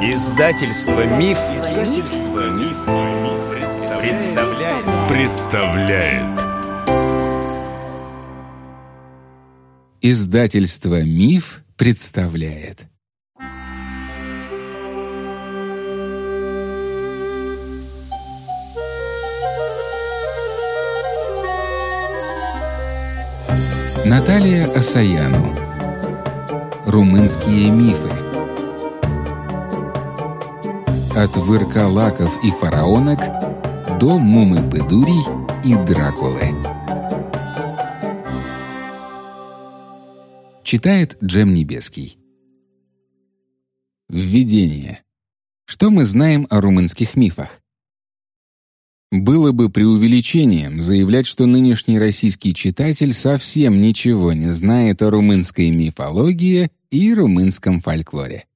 Издательство Миф, Издательство Миф, представляет. представляет. Издательство Миф представляет. Наталья Асаяну. Румынские мифы. От выркалаков и фараонок до мумы Бедурий и Дракулы. Читает Джем Небеский. Введение. Что мы знаем о румынских мифах? Было бы преувеличением заявлять, что нынешний российский читатель совсем ничего не знает о румынской мифологии и румынском фольклоре.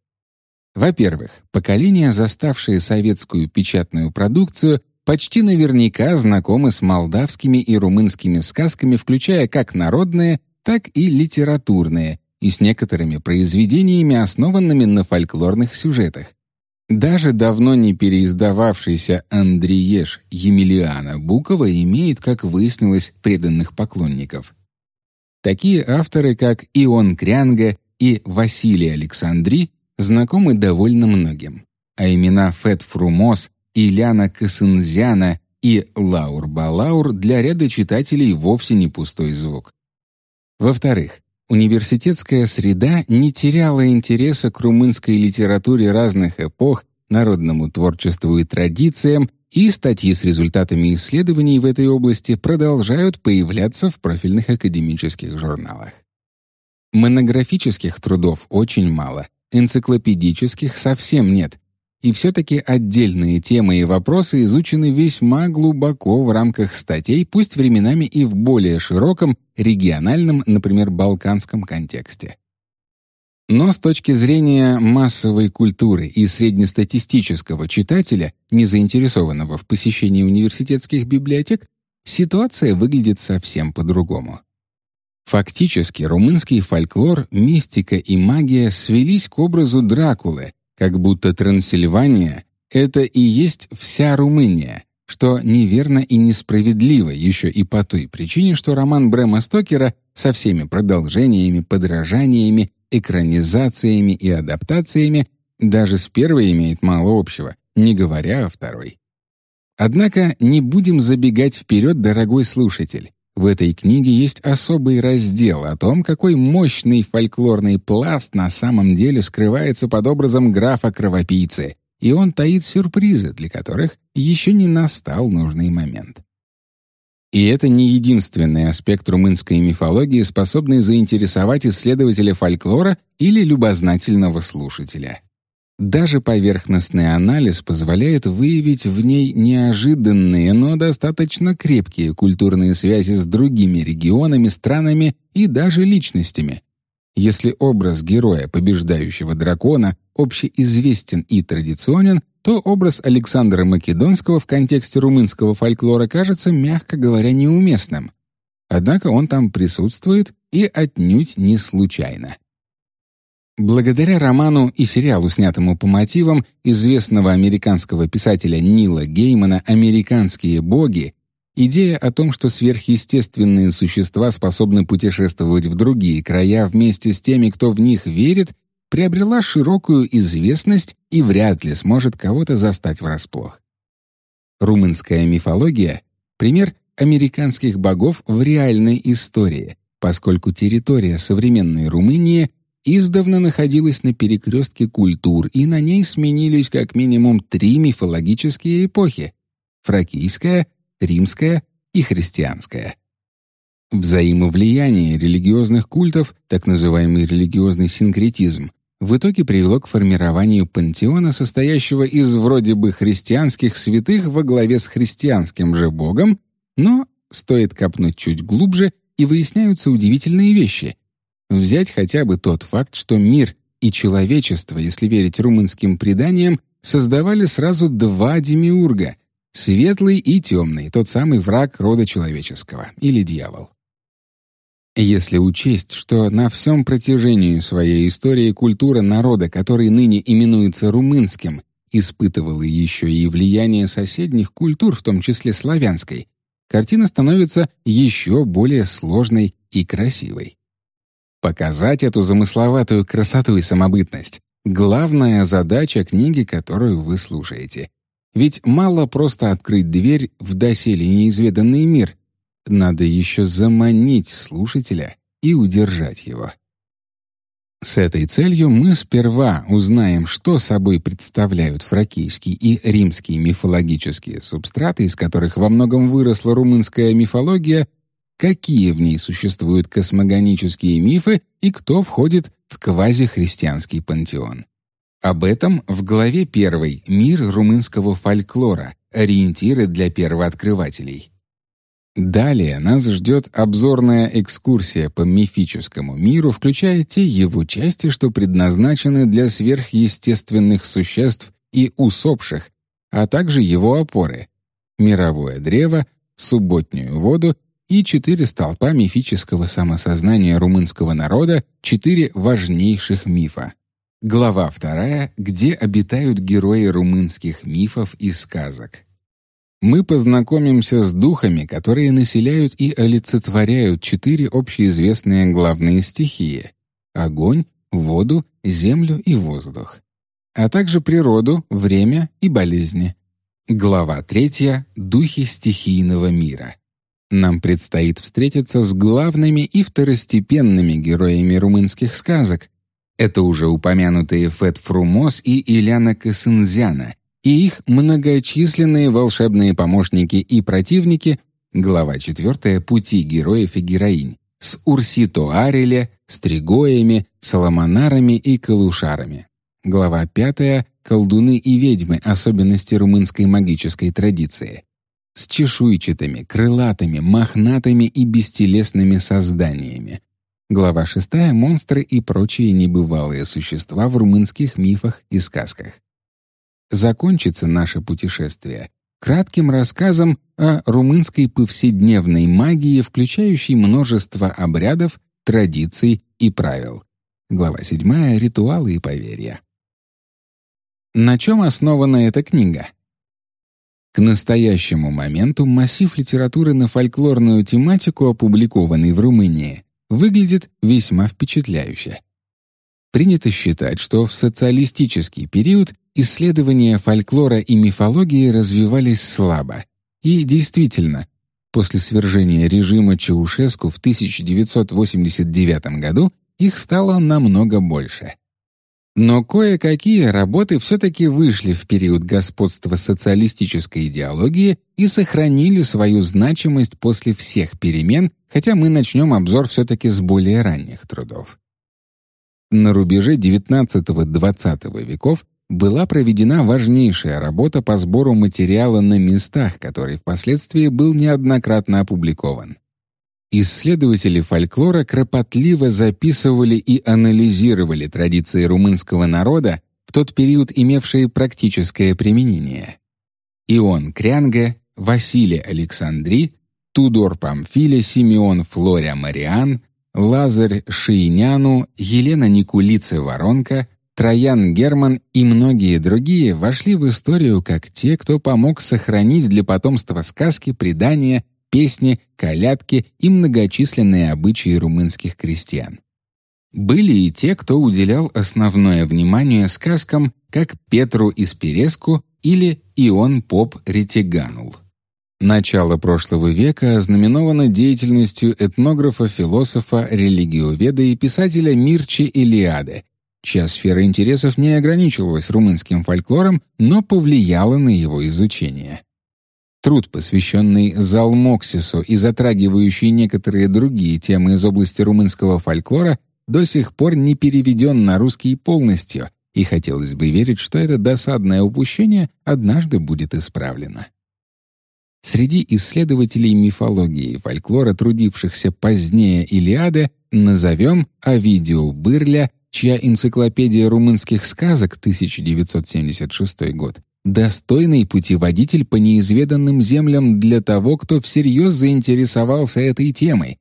Во-первых, поколения, заставшие советскую печатную продукцию, почти наверняка знакомы с молдавскими и румынскими сказками, включая как народные, так и литературные, и с некоторыми произведениями, основанными на фольклорных сюжетах. Даже давно не переиздававшийся Андриеш Емельяна Букова имеет, как выяснилось, преданных поклонников. Такие авторы, как Ион Крянга и Василий Александри, знакомы довольно многим, а имена Фет Фрумос, Ильяна Касынзяна и Лаур Балаур для ряда читателей вовсе не пустой звук. Во-вторых, университетская среда не теряла интереса к румынской литературе разных эпох, народному творчеству и традициям, и статьи с результатами исследований в этой области продолжают появляться в профильных академических журналах. Монографических трудов очень мало, энциклопедических совсем нет, и все-таки отдельные темы и вопросы изучены весьма глубоко в рамках статей, пусть временами и в более широком, региональном, например, балканском контексте. Но с точки зрения массовой культуры и среднестатистического читателя, не заинтересованного в посещении университетских библиотек, ситуация выглядит совсем по-другому. Фактически румынский фольклор, мистика и магия свелись к образу Дракулы, как будто Трансильвания — это и есть вся Румыния, что неверно и несправедливо еще и по той причине, что роман Брэма Стокера со всеми продолжениями, подражаниями, экранизациями и адаптациями даже с первой имеет мало общего, не говоря о второй. Однако не будем забегать вперед, дорогой слушатель. В этой книге есть особый раздел о том, какой мощный фольклорный пласт на самом деле скрывается под образом графа-кровопийцы, и он таит сюрпризы, для которых еще не настал нужный момент. И это не единственный аспект румынской мифологии, способный заинтересовать исследователя фольклора или любознательного слушателя. Даже поверхностный анализ позволяет выявить в ней неожиданные, но достаточно крепкие культурные связи с другими регионами, странами и даже личностями. Если образ героя, побеждающего дракона, общеизвестен и традиционен, то образ Александра Македонского в контексте румынского фольклора кажется, мягко говоря, неуместным. Однако он там присутствует и отнюдь не случайно. Благодаря роману и сериалу, снятому по мотивам известного американского писателя Нила Геймана «Американские боги», идея о том, что сверхъестественные существа способны путешествовать в другие края вместе с теми, кто в них верит, приобрела широкую известность и вряд ли сможет кого-то застать врасплох. Румынская мифология — пример американских богов в реальной истории, поскольку территория современной Румынии — издавна находилась на перекрестке культур, и на ней сменились как минимум три мифологические эпохи — фракийская, римская и христианская. Взаимовлияние религиозных культов, так называемый религиозный синкретизм, в итоге привело к формированию пантеона, состоящего из вроде бы христианских святых во главе с христианским же богом, но стоит копнуть чуть глубже, и выясняются удивительные вещи — Взять хотя бы тот факт, что мир и человечество, если верить румынским преданиям, создавали сразу два демиурга — светлый и темный, тот самый враг рода человеческого, или дьявол. Если учесть, что на всем протяжении своей истории культура народа, который ныне именуется румынским, испытывала еще и влияние соседних культур, в том числе славянской, картина становится еще более сложной и красивой. Показать эту замысловатую красоту и самобытность — главная задача книги, которую вы слушаете. Ведь мало просто открыть дверь в доселе неизведанный мир. Надо еще заманить слушателя и удержать его. С этой целью мы сперва узнаем, что собой представляют фракийские и римские мифологические субстраты, из которых во многом выросла румынская мифология, какие в ней существуют космогонические мифы и кто входит в квазихристианский пантеон. Об этом в главе 1 «Мир румынского фольклора. Ориентиры для первооткрывателей». Далее нас ждет обзорная экскурсия по мифическому миру, включая те его части, что предназначены для сверхъестественных существ и усопших, а также его опоры — мировое древо, субботнюю воду и четыре столпа мифического самосознания румынского народа, четыре важнейших мифа. Глава вторая, где обитают герои румынских мифов и сказок мы познакомимся с духами, которые населяют и олицетворяют четыре общеизвестные главные стихии — огонь, воду, землю и воздух, а также природу, время и болезни. Глава третья — духи стихийного мира. Нам предстоит встретиться с главными и второстепенными героями румынских сказок. Это уже упомянутые Фет Фрумос и Иляна Касынзяна — и их многочисленные волшебные помощники и противники, глава 4 «Пути героев и героинь», с Урсито Ареле, Стригоями, Соломонарами и Калушарами. Глава 5 «Колдуны и ведьмы. Особенности румынской магической традиции». С чешуйчатыми, крылатыми, мохнатыми и бестелесными созданиями. Глава 6 «Монстры и прочие небывалые существа в румынских мифах и сказках» закончится наше путешествие кратким рассказом о румынской повседневной магии, включающей множество обрядов, традиций и правил. Глава 7. Ритуалы и поверья. На чем основана эта книга? К настоящему моменту массив литературы на фольклорную тематику, опубликованный в Румынии, выглядит весьма впечатляюще. Принято считать, что в социалистический период исследования фольклора и мифологии развивались слабо. И действительно, после свержения режима Чаушеску в 1989 году их стало намного больше. Но кое-какие работы все-таки вышли в период господства социалистической идеологии и сохранили свою значимость после всех перемен, хотя мы начнем обзор все-таки с более ранних трудов. На рубеже XIX-XX веков была проведена важнейшая работа по сбору материала на местах, который впоследствии был неоднократно опубликован. Исследователи фольклора кропотливо записывали и анализировали традиции румынского народа в тот период имевшие практическое применение. Ион Крянга, Василий Александри, Тудор Памфиле, Симеон Флоря Мариан, Лазарь Шииняну, Елена Никулицы-Воронка, Троян Герман и многие другие вошли в историю как те, кто помог сохранить для потомства сказки, предания, песни, колядки и многочисленные обычаи румынских крестьян. Были и те, кто уделял основное внимание сказкам, как Петру из или Ион Поп Ретиганул. Начало прошлого века ознаменовано деятельностью этнографа-философа, религиоведа и писателя Мирчи Илиады, чья сфера интересов не ограничивалась румынским фольклором, но повлияла на его изучение. Труд, посвященный Залмоксису и затрагивающий некоторые другие темы из области румынского фольклора, до сих пор не переведен на русский полностью, и хотелось бы верить, что это досадное упущение однажды будет исправлено. Среди исследователей мифологии и фольклора, трудившихся позднее Илиады, назовем Овидио Бырля, чья энциклопедия румынских сказок 1976 год достойный путеводитель по неизведанным землям для того, кто всерьез заинтересовался этой темой,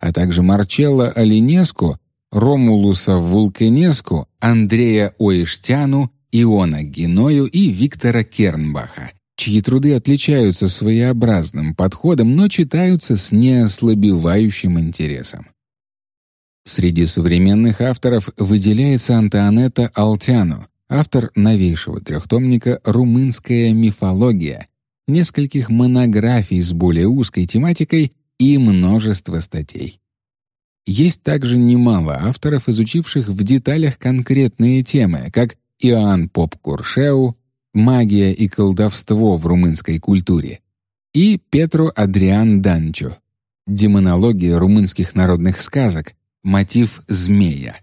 а также Марчелло Алинеску, Ромулуса Вулканеску, Андрея Оиштяну, Иона Геною и Виктора Кернбаха, чьи труды отличаются своеобразным подходом, но читаются с неослабевающим интересом. Среди современных авторов выделяется Антуанетта Алтяну, автор новейшего трехтомника «Румынская мифология», нескольких монографий с более узкой тематикой и множество статей. Есть также немало авторов, изучивших в деталях конкретные темы, как Иоанн Поп Куршеу, «Магия и колдовство в румынской культуре» и Петро Адриан Данчо, «Демонология румынских народных сказок», мотив змея.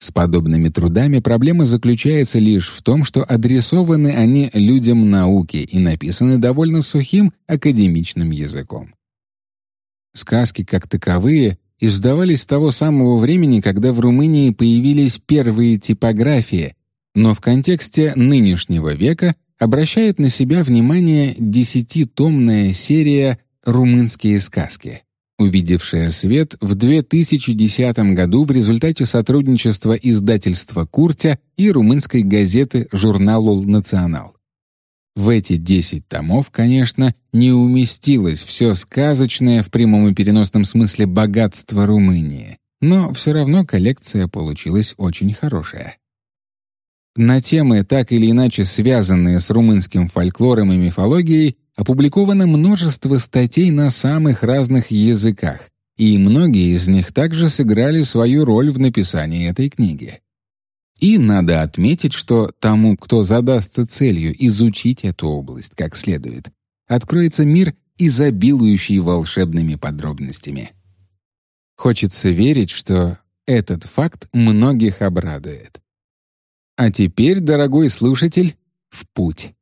С подобными трудами проблема заключается лишь в том, что адресованы они людям науки и написаны довольно сухим академичным языком. Сказки как таковые издавались с того самого времени, когда в Румынии появились первые типографии, но в контексте нынешнего века обращает на себя внимание десятитомная серия «Румынские сказки», увидевшая свет в 2010 году в результате сотрудничества издательства «Куртя» и румынской газеты «Журналул Национал». В эти десять томов, конечно, не уместилось все сказочное в прямом и переносном смысле богатство Румынии, но все равно коллекция получилась очень хорошая. На темы, так или иначе связанные с румынским фольклором и мифологией, опубликовано множество статей на самых разных языках, и многие из них также сыграли свою роль в написании этой книги. И надо отметить, что тому, кто задастся целью изучить эту область как следует, откроется мир, изобилующий волшебными подробностями. Хочется верить, что этот факт многих обрадует. А теперь, дорогой слушатель, в путь.